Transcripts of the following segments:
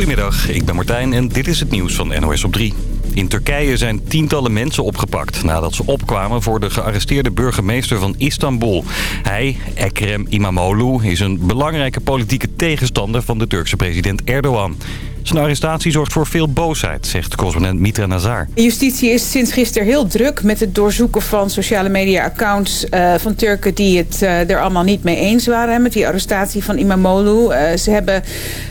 Goedemiddag, ik ben Martijn en dit is het nieuws van NOS op 3. In Turkije zijn tientallen mensen opgepakt nadat ze opkwamen voor de gearresteerde burgemeester van Istanbul. Hij, Ekrem İmamoğlu, is een belangrijke politieke tegenstander van de Turkse president Erdogan. Zijn arrestatie zorgt voor veel boosheid, zegt correspondent Mitra Nazar. Justitie is sinds gisteren heel druk met het doorzoeken van sociale media-accounts uh, van Turken die het uh, er allemaal niet mee eens waren met die arrestatie van Imamoglu. Uh, ze hebben,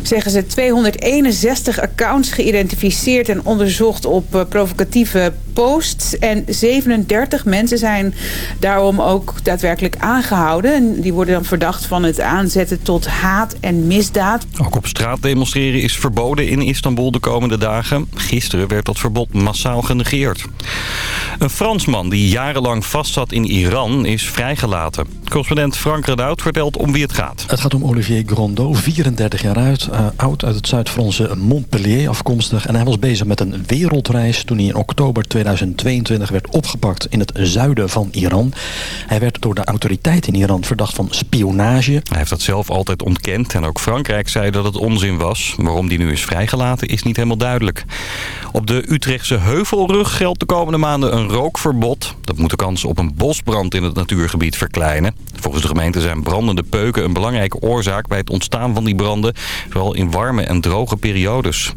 zeggen ze, 261 accounts geïdentificeerd en onderzocht op provocatieve posts. En 37 mensen zijn daarom ook daadwerkelijk aangehouden. En die worden dan verdacht van het aanzetten tot haat en misdaad. Ook op straat demonstreren is verboden in Istanbul de komende dagen. Gisteren werd dat verbod massaal genegeerd. Een Fransman die jarenlang vastzat in Iran is vrijgelaten. Correspondent Frank Redout vertelt om wie het gaat. Het gaat om Olivier Grondot, 34 jaar uit, uh, oud uit het Zuid-Franse Montpellier afkomstig. En hij was bezig met een wereldreis toen hij in oktober 2022 werd opgepakt in het zuiden van Iran. Hij werd door de autoriteiten in Iran verdacht van spionage. Hij heeft dat zelf altijd ontkend en ook Frankrijk zei dat het onzin was. Waarom die nu is vrijgelaten is niet helemaal duidelijk. Op de Utrechtse Heuvelrug geldt de komende maanden een rookverbod. Dat moet de kans op een bosbrand in het natuurgebied verkleinen. Volgens de gemeente zijn brandende peuken een belangrijke oorzaak bij het ontstaan van die branden. Vooral in warme en droge periodes.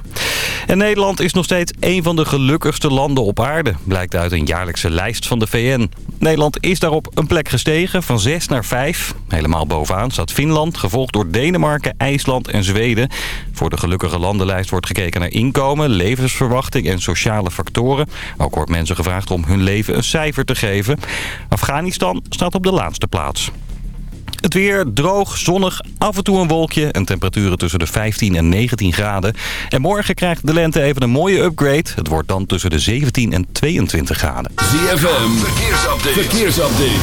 En Nederland is nog steeds een van de gelukkigste landen op aarde. Blijkt uit een jaarlijkse lijst van de VN. Nederland is daarop een plek gestegen van 6 naar 5. Helemaal bovenaan staat Finland, gevolgd door Denemarken, IJsland en Zweden. Voor de gelukkige landenlijst wordt gekeken naar inkomen, levensverwachting en sociale factoren. Ook wordt mensen gevraagd om hun leven een cijfer te geven. Afghanistan staat op de laatste plaats. Het weer droog, zonnig, af en toe een wolkje en temperaturen tussen de 15 en 19 graden. En morgen krijgt de lente even een mooie upgrade. Het wordt dan tussen de 17 en 22 graden. ZFM, verkeersupdate. verkeersupdate.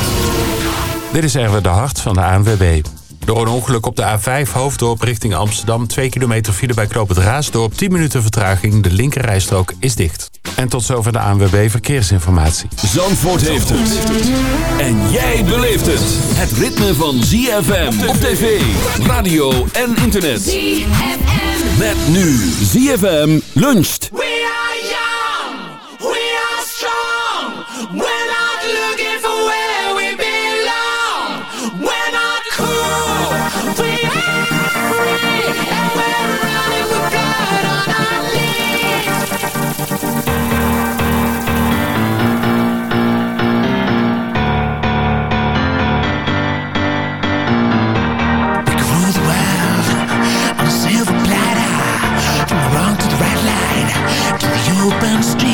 Dit is even de hart van de ANWB. Door een ongeluk op de A5 hoofddorp richting Amsterdam... 2 kilometer file bij Knoop het Raasdorp, 10 minuten vertraging. De linkerrijstrook is dicht. En tot zover de ANWB Verkeersinformatie. Zandvoort heeft het. En jij beleeft het. Het ritme van ZFM op tv, radio en internet. ZFM. Met nu ZFM luncht. To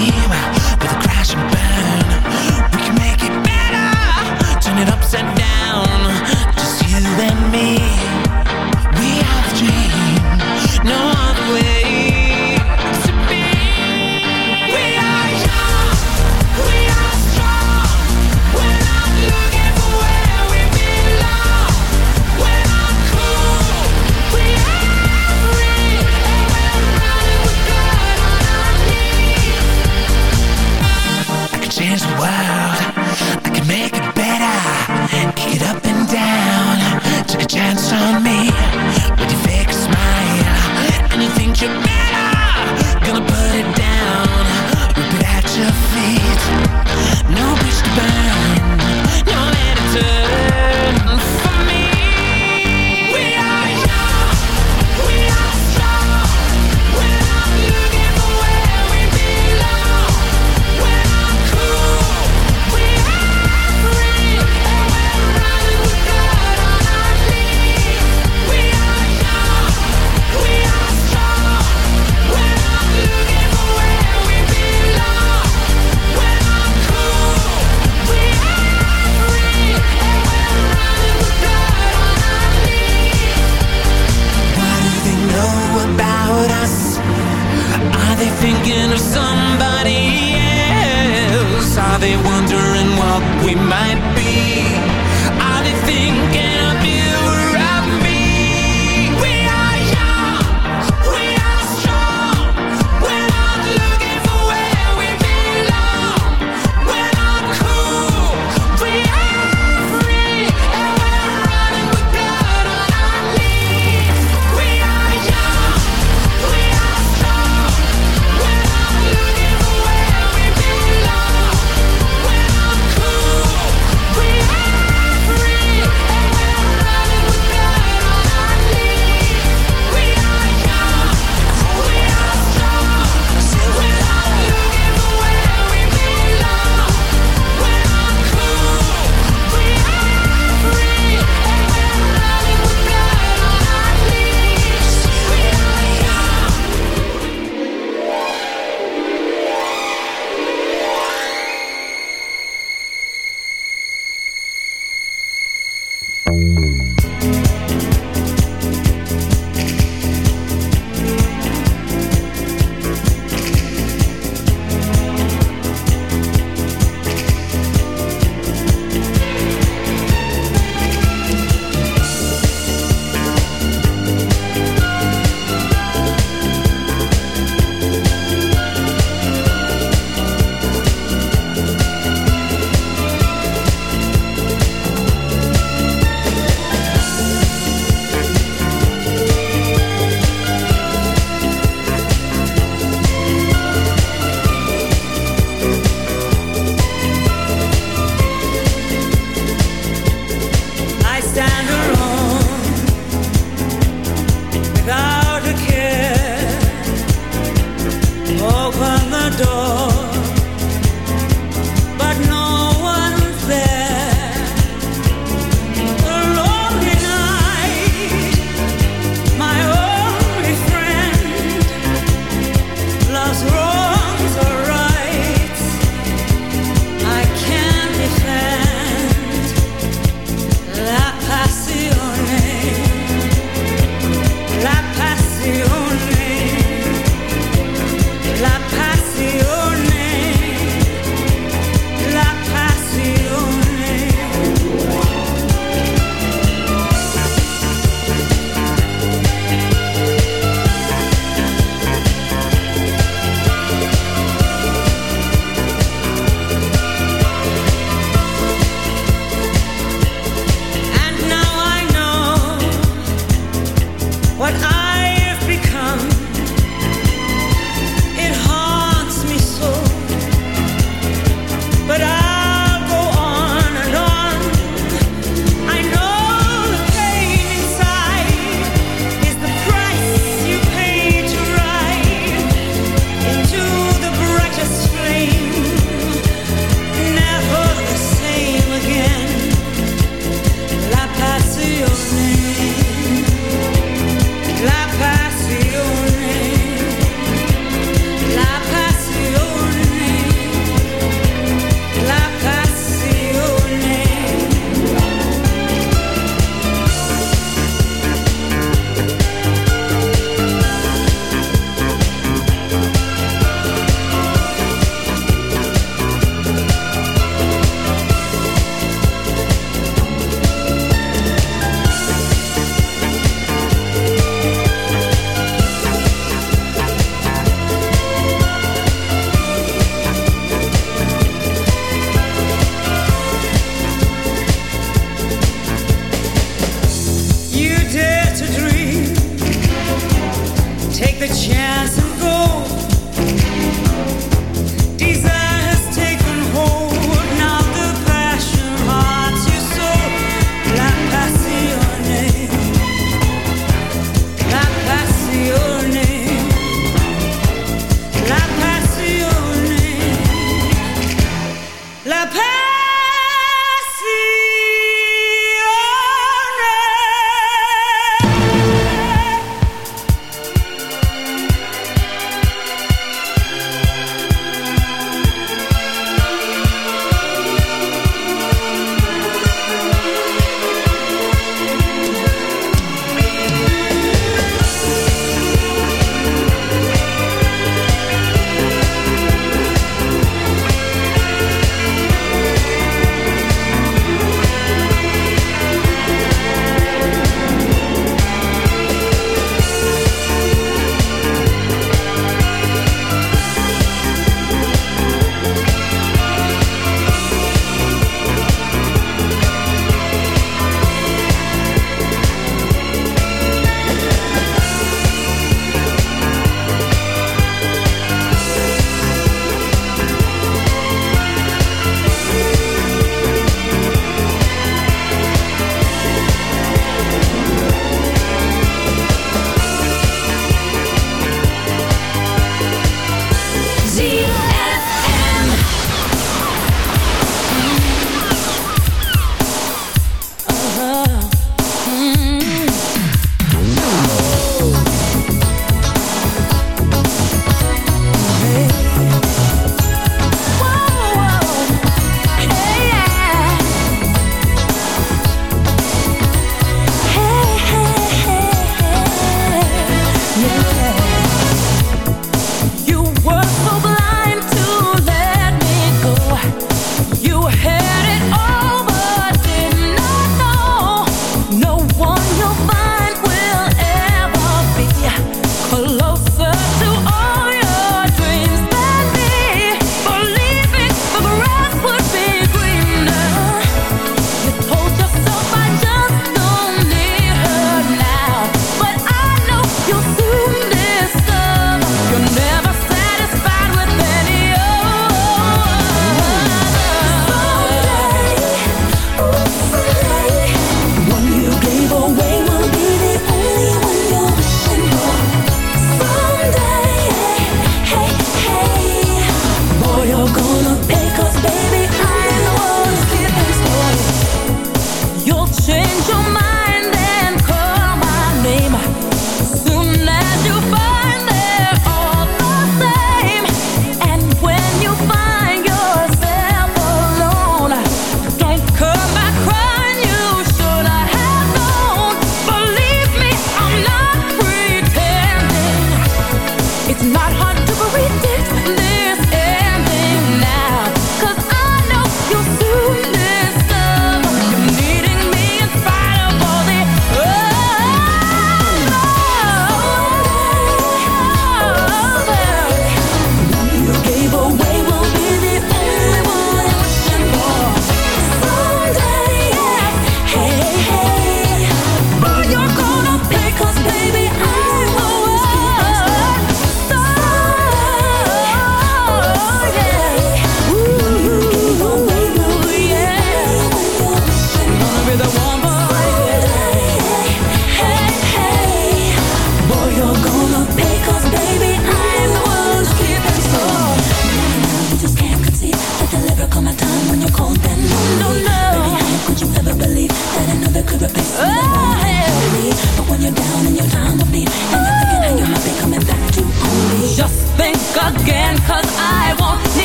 Mm-hmm.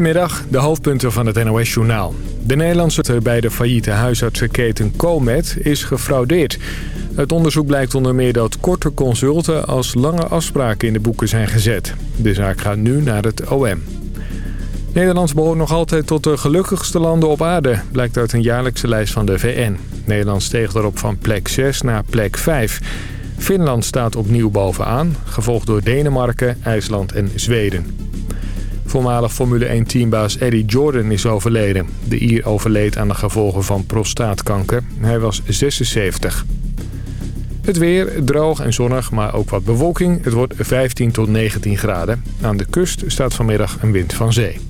Goedemiddag, de hoofdpunten van het NOS-journaal. De Nederlandse bij de failliete huisartsenketen Comet is gefraudeerd. Het onderzoek blijkt onder meer dat korte consulten als lange afspraken in de boeken zijn gezet. De zaak gaat nu naar het OM. Nederlands behoort nog altijd tot de gelukkigste landen op aarde, blijkt uit een jaarlijkse lijst van de VN. Nederland steeg daarop van plek 6 naar plek 5. Finland staat opnieuw bovenaan, gevolgd door Denemarken, IJsland en Zweden. Voormalig Formule 1-teambaas Eddie Jordan is overleden. De Ier overleed aan de gevolgen van prostaatkanker. Hij was 76. Het weer droog en zonnig, maar ook wat bewolking. Het wordt 15 tot 19 graden. Aan de kust staat vanmiddag een wind van zee.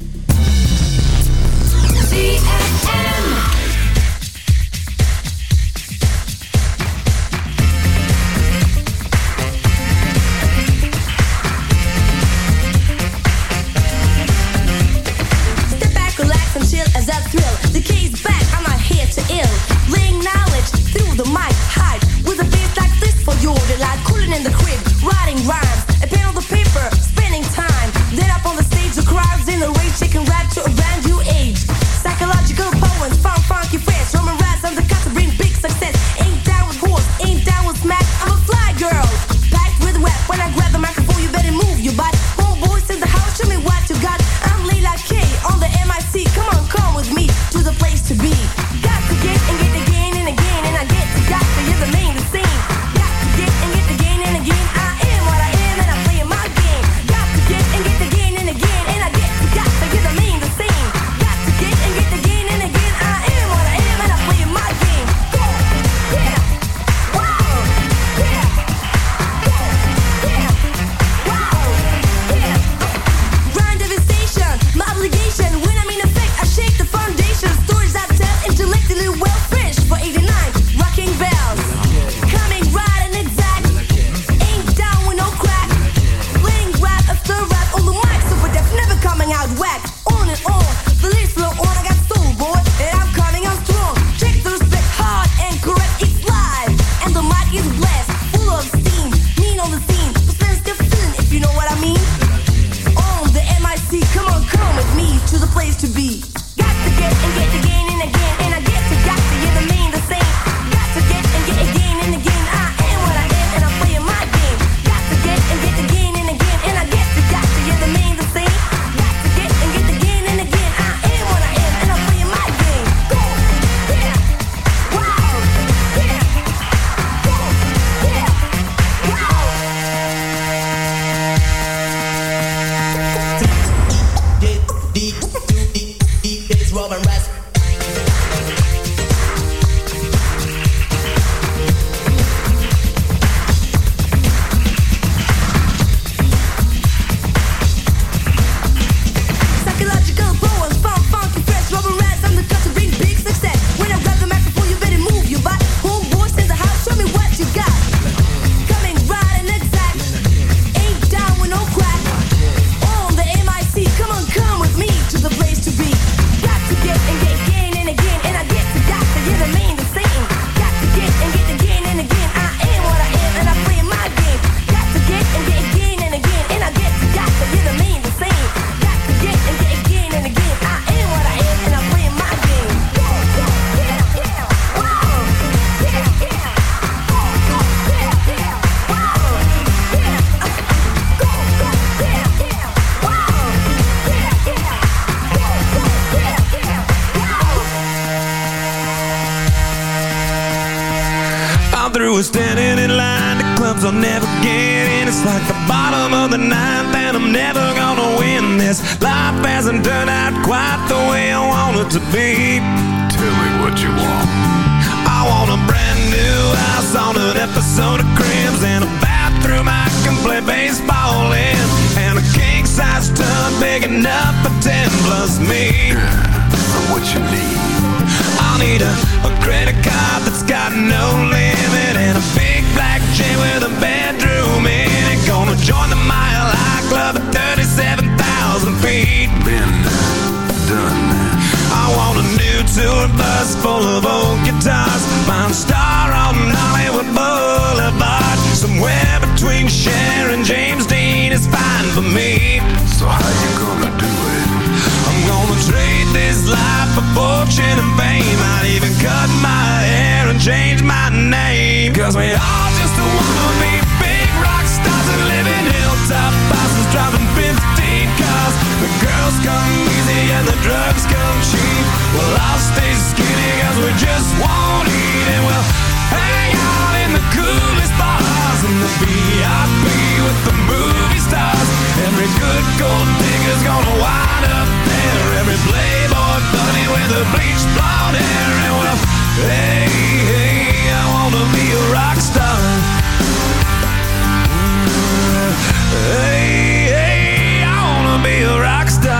folk guitars Mine star on Hollywood Boulevard. Somewhere between Cher and James Dean is fine for me. So how you gonna do it? I'm gonna trade this life for fortune and fame. I'd even cut my hair and change my name. Cause we all just wanna be big rock stars And live in hilltop bosses driving 15 cars. The girls come easy and the drugs come cheap. Well, I won't eat and we'll hang out in the coolest bars in the VIP with the movie stars. Every good gold digger's gonna wind up there. Every playboy bunny with a bleached blonde hair and well, hey, hey, I wanna be a rock star. Mm, hey, hey, I wanna be a rock star.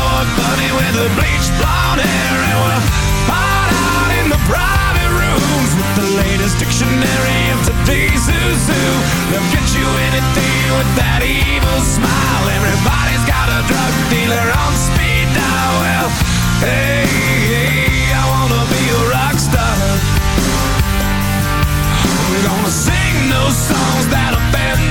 bunny with a bleached blonde hair. And we'll hide out in the private rooms with the latest dictionary of today's who's who. They'll get you anything with that evil smile. Everybody's got a drug dealer on speed dial. Well, hey, hey, I wanna be a rock star. I'm gonna sing those songs that offend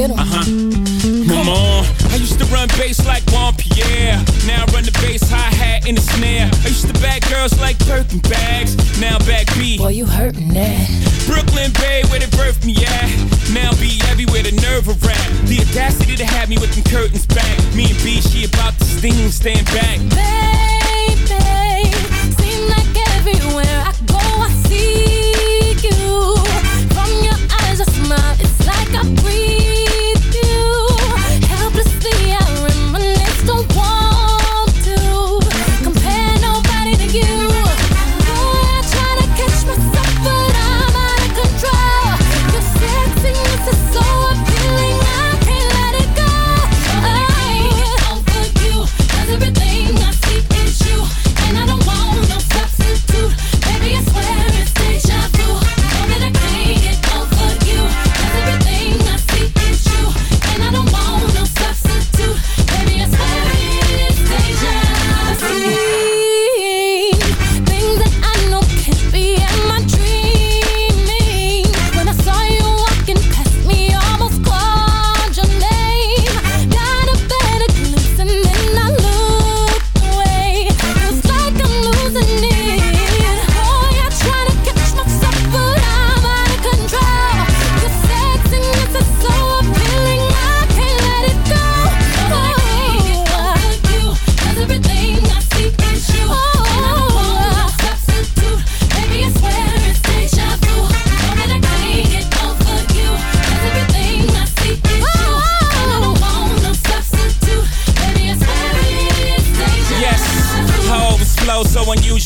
Get 'em. Uh-huh. Mama, I used to run bass like Juan Pierre. Now I run the bass hi hat in the snare. I used to bag girls like Birkin bags. Now back B. Boy, you hurtin' that. Brooklyn Bay, where they birthed me at. Now be everywhere, the nerve of rap. The audacity to have me with them curtains back. Me and B, she about to sting, stand back.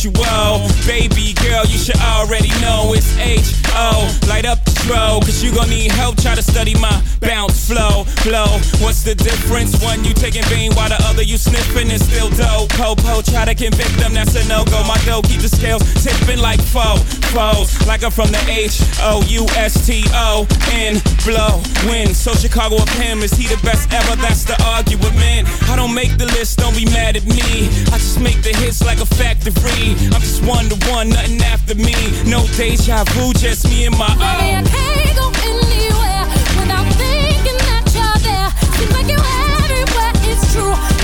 Unusual. Baby girl, you should already know it's H-O. Light up the strobe, cause you gon' need help. Try to study my bounce flow, flow. What's the difference? One you taking vein while the other you sniffing is still dope. Po-po, try to convict them, that's a no-go. My dough keep the scales tipping like foe, foes. Like I'm from the H-O-U-S-T-O-N, blow, win. So Chicago of him, is he the best ever? That's the argument. I don't make the list, don't be mad at me. I just make the hits like a factory. I'm just one to one, nothing after me. No deja vu, just me and my Baby, I own. can't go anywhere without thinking that you're there. Seems like you're everywhere, it's true.